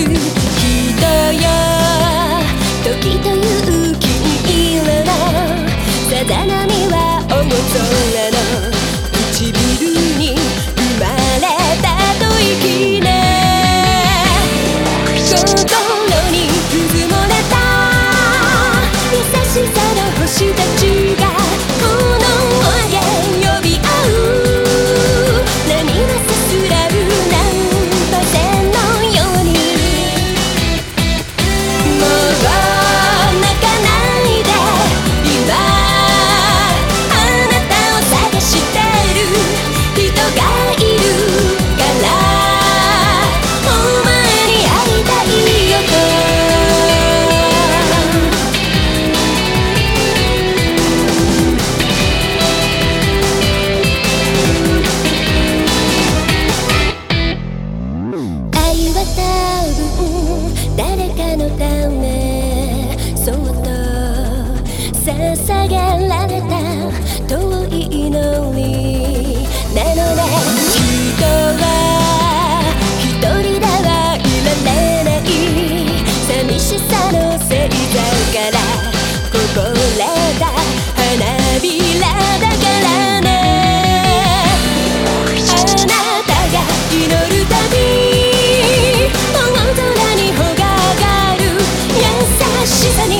時という金色のさざ波は重なの。唇に生まれたといきなしに